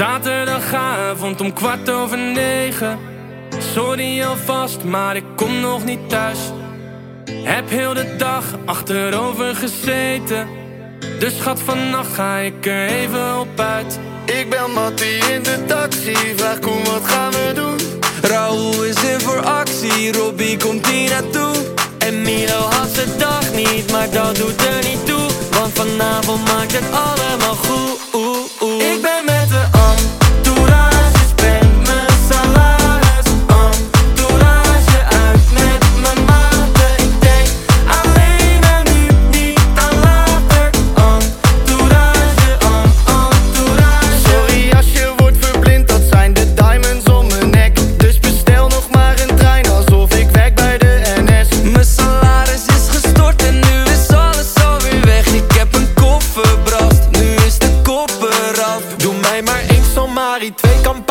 Zaterdagavond om kwart over negen. Sorry alvast, maar ik kom nog niet thuis. Heb heel de dag achterover gezeten. Dus schat, vannacht ga ik er even op uit. Ik bel Mattie in de taxi, vraag Koen wat gaan we doen? Raoul is in voor actie, Robbie komt hier naartoe. En Milo had zijn dag niet, maar dat doet er niet toe. Want vanavond maakt het allemaal goed.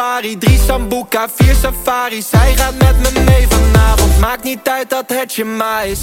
Campari, drie Sambuca, vier safaris. Hij gaat met me mee vanavond, maakt niet uit dat het je maar is.